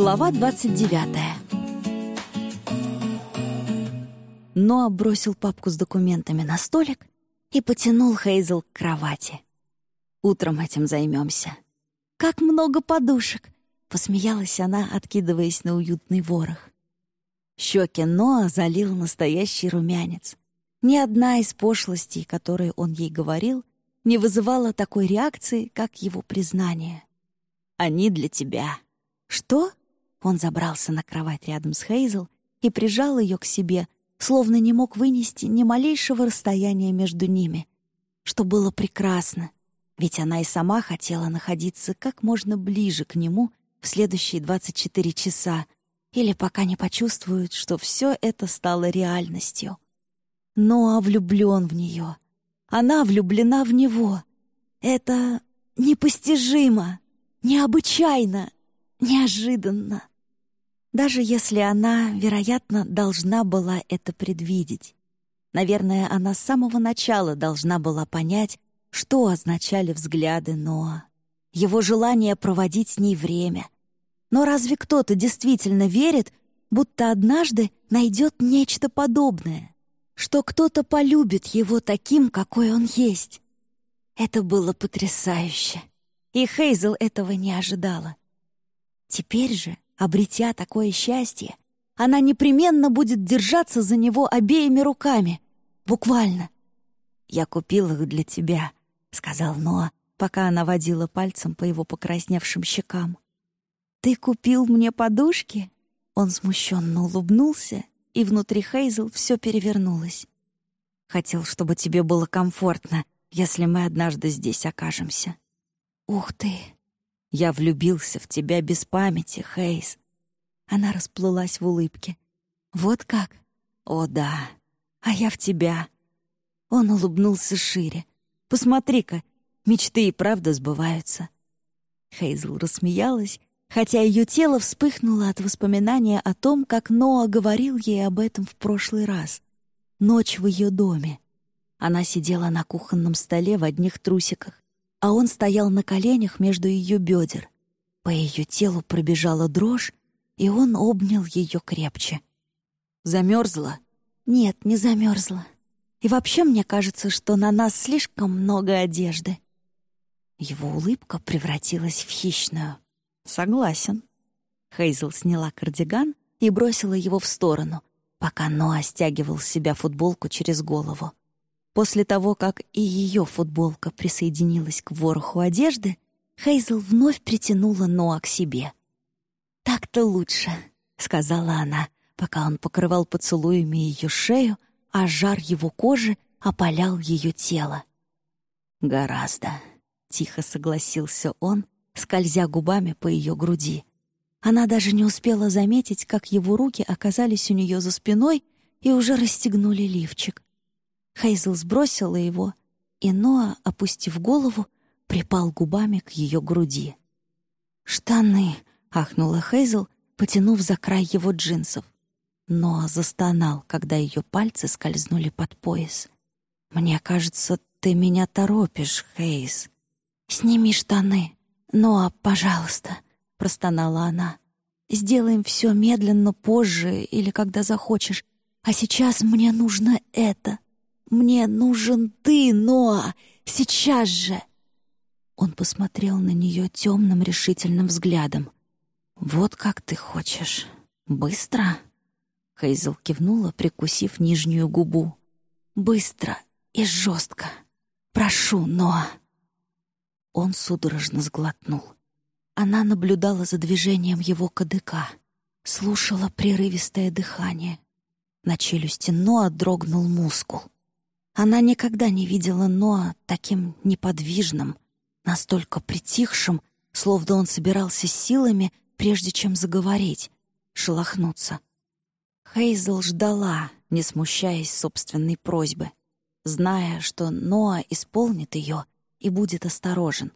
Глава 29 Ноа бросил папку с документами на столик и потянул Хейзел к кровати. «Утром этим займемся. «Как много подушек!» — посмеялась она, откидываясь на уютный ворох. Щеки Ноа залил настоящий румянец. Ни одна из пошлостей, которые он ей говорил, не вызывала такой реакции, как его признание. «Они для тебя». «Что?» Он забрался на кровать рядом с Хейзел и прижал ее к себе, словно не мог вынести ни малейшего расстояния между ними, что было прекрасно, ведь она и сама хотела находиться как можно ближе к нему в следующие 24 часа или пока не почувствует, что все это стало реальностью. Но а влюблен в нее. Она влюблена в него. Это непостижимо, необычайно, неожиданно. Даже если она, вероятно, должна была это предвидеть. Наверное, она с самого начала должна была понять, что означали взгляды Ноа. Его желание проводить с ней время. Но разве кто-то действительно верит, будто однажды найдет нечто подобное? Что кто-то полюбит его таким, какой он есть? Это было потрясающе. И Хейзел этого не ожидала. Теперь же, обретя такое счастье, она непременно будет держаться за него обеими руками. Буквально. «Я купил их для тебя», — сказал Ноа, пока она водила пальцем по его покрасневшим щекам. «Ты купил мне подушки?» Он смущенно улыбнулся, и внутри Хейзел все перевернулось. «Хотел, чтобы тебе было комфортно, если мы однажды здесь окажемся». «Ух ты!» «Я влюбился в тебя без памяти, Хейз». Она расплылась в улыбке. «Вот как?» «О, да. А я в тебя». Он улыбнулся шире. Посмотри-ка, мечты и правда сбываются». Хейзл рассмеялась, хотя ее тело вспыхнуло от воспоминания о том, как Ноа говорил ей об этом в прошлый раз. Ночь в ее доме. Она сидела на кухонном столе в одних трусиках, а он стоял на коленях между ее бедер. По ее телу пробежала дрожь, и он обнял ее крепче. «Замерзла?» «Нет, не замерзла. И вообще мне кажется, что на нас слишком много одежды». Его улыбка превратилась в хищную. «Согласен». Хейзел сняла кардиган и бросила его в сторону, пока Ноа стягивал с себя футболку через голову. После того, как и ее футболка присоединилась к вороху одежды, Хейзел вновь притянула Ноа к себе. «Так-то лучше», — сказала она, пока он покрывал поцелуями ее шею, а жар его кожи опалял ее тело. «Гораздо», — тихо согласился он, скользя губами по ее груди. Она даже не успела заметить, как его руки оказались у нее за спиной и уже расстегнули лифчик. Хейзел сбросила его, и Ноа, опустив голову, припал губами к ее груди. «Штаны!» — ахнула Хейзел, потянув за край его джинсов но застонал, когда ее пальцы скользнули под пояс. «Мне кажется, ты меня торопишь, Хейс. Сними штаны. Ноа, пожалуйста», — простонала она. «Сделаем все медленно позже или когда захочешь. А сейчас мне нужно это. Мне нужен ты, Ноа, сейчас же!» Он посмотрел на нее темным решительным взглядом. «Вот как ты хочешь. Быстро?» Хейзел кивнула, прикусив нижнюю губу. «Быстро и жестко. Прошу, Ноа!» Он судорожно сглотнул. Она наблюдала за движением его кадыка, слушала прерывистое дыхание. На челюсти Ноа дрогнул мускул. Она никогда не видела Ноа таким неподвижным, настолько притихшим, словно он собирался силами, прежде чем заговорить, шелохнуться — Хейзел ждала, не смущаясь собственной просьбы, зная, что Ноа исполнит ее и будет осторожен.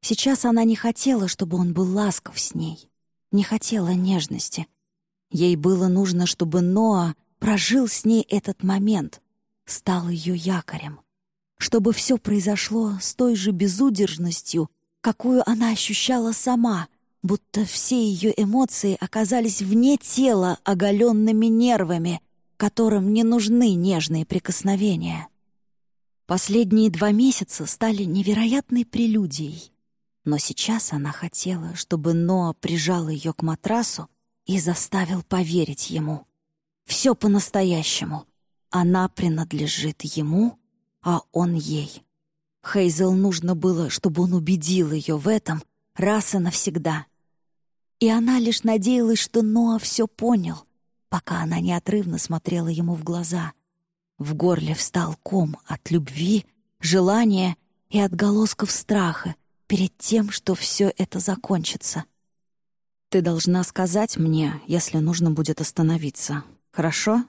Сейчас она не хотела, чтобы он был ласков с ней, не хотела нежности. Ей было нужно, чтобы Ноа прожил с ней этот момент, стал ее якорем, чтобы все произошло с той же безудержностью, какую она ощущала сама, будто все ее эмоции оказались вне тела оголенными нервами, которым не нужны нежные прикосновения. Последние два месяца стали невероятной прелюдией. Но сейчас она хотела, чтобы Ноа прижал ее к матрасу и заставил поверить ему. Все по-настоящему. Она принадлежит ему, а он ей. Хейзел нужно было, чтобы он убедил ее в этом раз и навсегда. И она лишь надеялась, что Ноа все понял, пока она неотрывно смотрела ему в глаза — в горле встал ком от любви, желания и отголосков страха перед тем, что все это закончится. «Ты должна сказать мне, если нужно будет остановиться. Хорошо?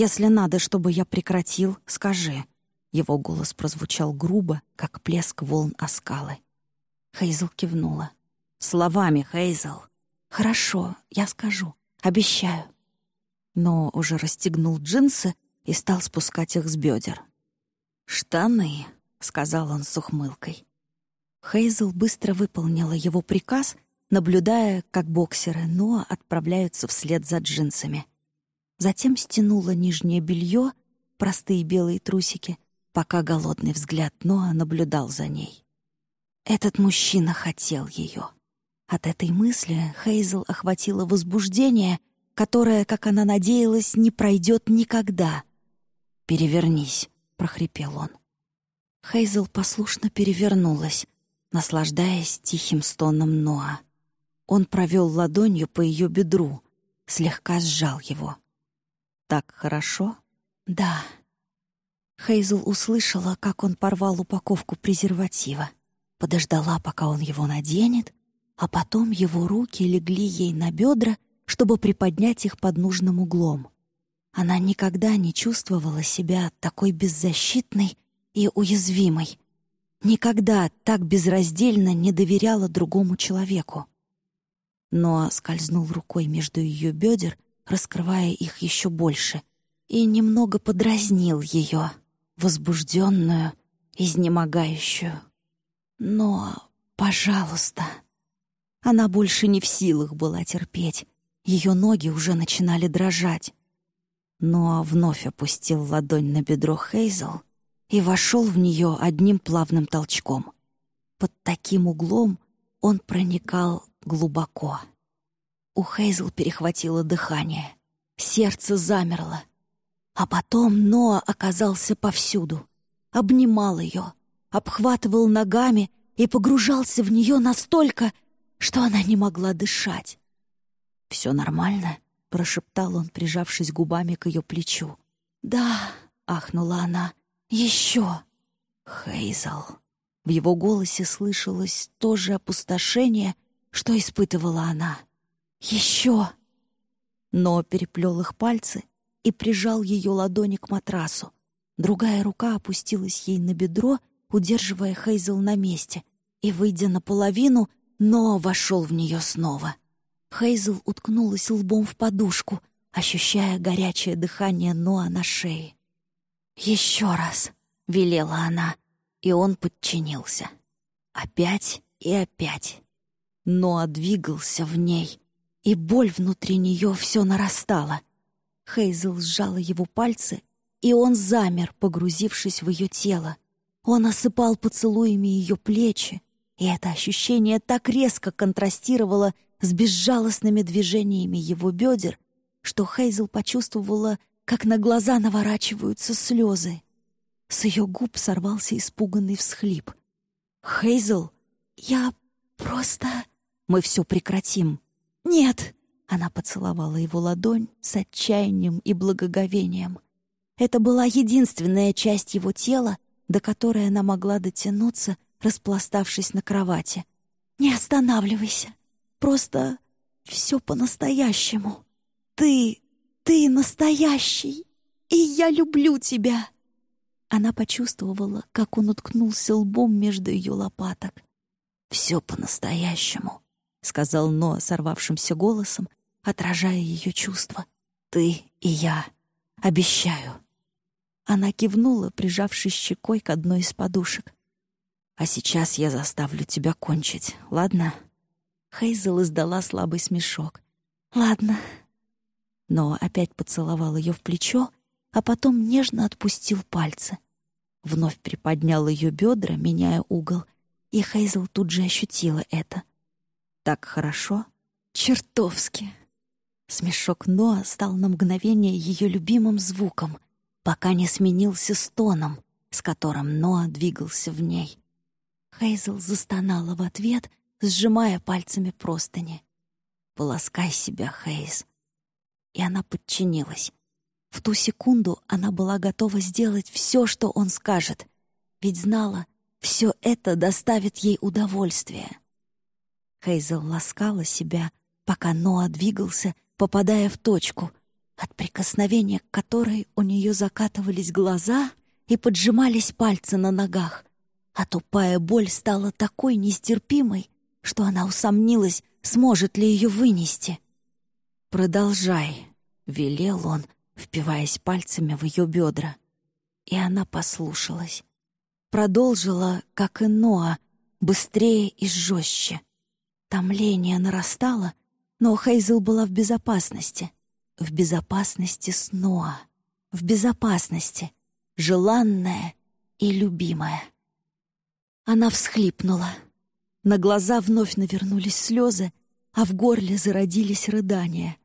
Если надо, чтобы я прекратил, скажи». Его голос прозвучал грубо, как плеск волн о скалы. Хейзел кивнула. «Словами, Хейзел». «Хорошо, я скажу. Обещаю». Но уже расстегнул джинсы и стал спускать их с бедер. «Штаны», — сказал он с ухмылкой. Хейзел быстро выполнила его приказ, наблюдая, как боксеры Ноа отправляются вслед за джинсами. Затем стянула нижнее белье, простые белые трусики, пока голодный взгляд Ноа наблюдал за ней. Этот мужчина хотел ее. От этой мысли Хейзел охватило возбуждение, которое, как она надеялась, не пройдет никогда. «Перевернись», — прохрипел он. Хейзел послушно перевернулась, наслаждаясь тихим стоном Ноа. Он провел ладонью по ее бедру, слегка сжал его. «Так хорошо?» «Да». Хейзел услышала, как он порвал упаковку презерватива, подождала, пока он его наденет, а потом его руки легли ей на бедра, чтобы приподнять их под нужным углом. Она никогда не чувствовала себя такой беззащитной и уязвимой. Никогда так безраздельно не доверяла другому человеку. Но скользнул рукой между ее бедер, раскрывая их еще больше, и немного подразнил ее, возбужденную, изнемогающую. Но, пожалуйста, она больше не в силах была терпеть. Ее ноги уже начинали дрожать. Ноа вновь опустил ладонь на бедро Хейзел и вошел в нее одним плавным толчком. Под таким углом он проникал глубоко. У Хейзел перехватило дыхание. Сердце замерло. А потом Ноа оказался повсюду. Обнимал ее, обхватывал ногами и погружался в нее настолько, что она не могла дышать. «Все нормально?» — прошептал он, прижавшись губами к ее плечу. «Да», — ахнула она, — «еще». «Хейзел». В его голосе слышалось то же опустошение, что испытывала она. «Еще». Но переплел их пальцы и прижал ее ладони к матрасу. Другая рука опустилась ей на бедро, удерживая Хейзел на месте, и, выйдя наполовину, но вошел в нее снова — Хейзел уткнулась лбом в подушку, ощущая горячее дыхание Ноа на шее. «Еще раз!» — велела она, и он подчинился. Опять и опять. Ноа двигался в ней, и боль внутри нее все нарастала. Хейзел сжала его пальцы, и он замер, погрузившись в ее тело. Он осыпал поцелуями ее плечи, и это ощущение так резко контрастировало с безжалостными движениями его бедер, что Хейзел почувствовала, как на глаза наворачиваются слезы. С ее губ сорвался испуганный всхлип. «Хейзел, я просто...» «Мы все прекратим». «Нет!» Она поцеловала его ладонь с отчаянием и благоговением. Это была единственная часть его тела, до которой она могла дотянуться, распластавшись на кровати. «Не останавливайся. Просто все по-настоящему. Ты, ты настоящий, и я люблю тебя!» Она почувствовала, как он уткнулся лбом между ее лопаток. «Все по-настоящему», — сказал Ноа сорвавшимся голосом, отражая ее чувства. «Ты и я. Обещаю». Она кивнула, прижавшись щекой к одной из подушек. «А сейчас я заставлю тебя кончить, ладно?» Хейзел издала слабый смешок. «Ладно». Но опять поцеловал ее в плечо, а потом нежно отпустил пальцы. Вновь приподнял ее бедра, меняя угол, и Хейзел тут же ощутила это. «Так хорошо?» «Чертовски!» Смешок Ноа стал на мгновение ее любимым звуком, пока не сменился стоном, с которым Ноа двигался в ней. Хейзел застонала в ответ, сжимая пальцами простыни. «Полоскай себя, Хейз». И она подчинилась. В ту секунду она была готова сделать все, что он скажет, ведь знала, все это доставит ей удовольствие. Хейзел ласкала себя, пока Ноа двигался, попадая в точку, от прикосновения к которой у нее закатывались глаза и поджимались пальцы на ногах, а тупая боль стала такой нестерпимой, что она усомнилась, сможет ли ее вынести. «Продолжай», — велел он, впиваясь пальцами в ее бедра. И она послушалась. Продолжила, как и Ноа, быстрее и жестче. Томление нарастало, но Хейзел была в безопасности. В безопасности с Ноа. В безопасности. Желанная и любимая. Она всхлипнула. На глаза вновь навернулись слезы, а в горле зародились рыдания.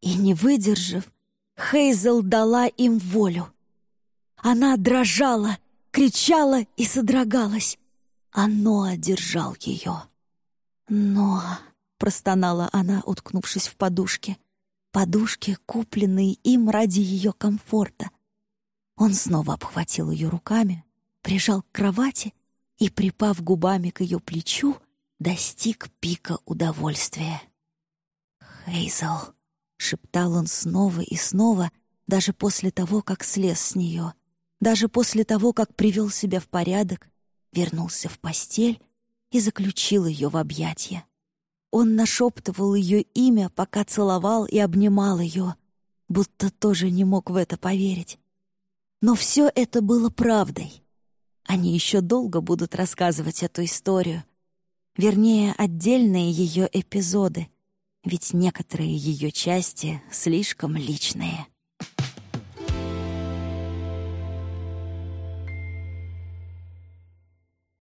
И, не выдержав, Хейзел дала им волю. Она дрожала, кричала и содрогалась, а Ноа держал ее. «Ноа!» простонала она, уткнувшись в подушки. Подушки, купленные им ради ее комфорта. Он снова обхватил ее руками, прижал к кровати и, припав губами к ее плечу, достиг пика удовольствия. «Хейзел», — шептал он снова и снова, даже после того, как слез с нее, даже после того, как привел себя в порядок, вернулся в постель и заключил ее в объятия. Он нашептывал ее имя, пока целовал и обнимал ее, будто тоже не мог в это поверить. Но все это было правдой. Они еще долго будут рассказывать эту историю. Вернее, отдельные ее эпизоды, ведь некоторые ее части слишком личные.